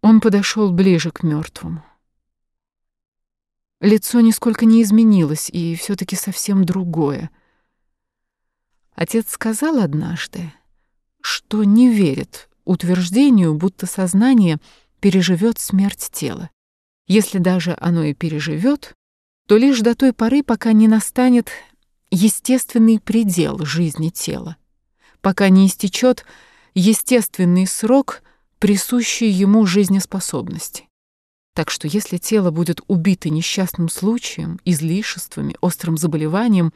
Он подошел ближе к мертвому. Лицо нисколько не изменилось, и все таки совсем другое. Отец сказал однажды, что не верит утверждению, будто сознание переживет смерть тела. Если даже оно и переживет, то лишь до той поры, пока не настанет естественный предел жизни тела, пока не истечет естественный срок, присущий ему жизнеспособности. Так что если тело будет убито несчастным случаем, излишествами, острым заболеванием,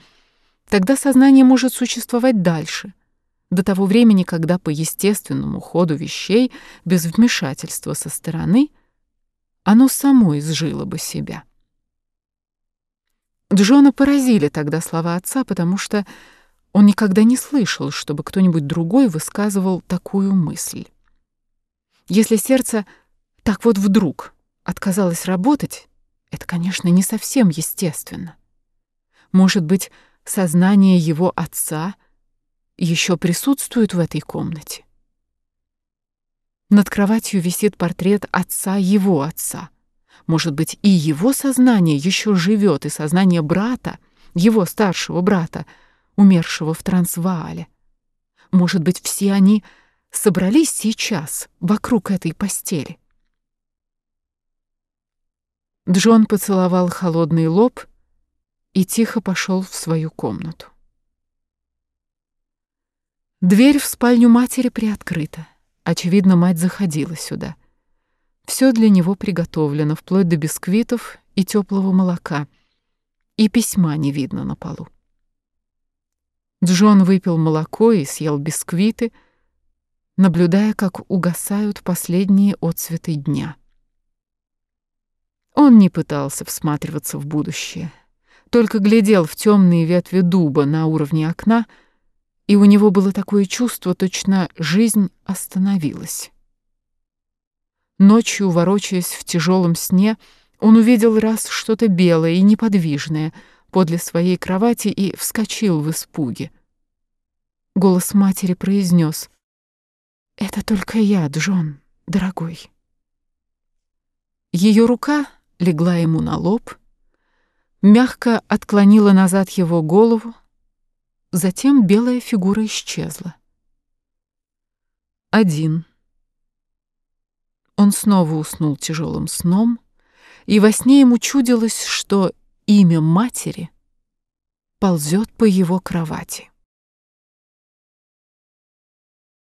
тогда сознание может существовать дальше, до того времени, когда по естественному ходу вещей, без вмешательства со стороны, оно само изжило бы себя. Джона поразили тогда слова отца, потому что он никогда не слышал, чтобы кто-нибудь другой высказывал такую мысль. Если сердце так вот вдруг отказалось работать, это, конечно, не совсем естественно. Может быть, сознание его отца еще присутствует в этой комнате. Над кроватью висит портрет отца его отца — может быть, и его сознание еще живет, и сознание брата, его старшего брата, умершего в Трансваале. Может быть, все они собрались сейчас вокруг этой постели. Джон поцеловал холодный лоб и тихо пошел в свою комнату. Дверь в спальню матери приоткрыта. Очевидно, мать заходила сюда. Все для него приготовлено, вплоть до бисквитов и теплого молока. И письма не видно на полу. Джон выпил молоко и съел бисквиты, наблюдая, как угасают последние отцветы дня. Он не пытался всматриваться в будущее, только глядел в темные ветви дуба на уровне окна, и у него было такое чувство, точно жизнь остановилась. Ночью, ворочаясь в тяжелом сне, он увидел раз что-то белое и неподвижное подле своей кровати и вскочил в испуге. Голос матери произнес: «Это только я, Джон, дорогой». Ее рука легла ему на лоб, мягко отклонила назад его голову, затем белая фигура исчезла. Один. Он снова уснул тяжелым сном, и во сне ему чудилось, что имя матери ползет по его кровати.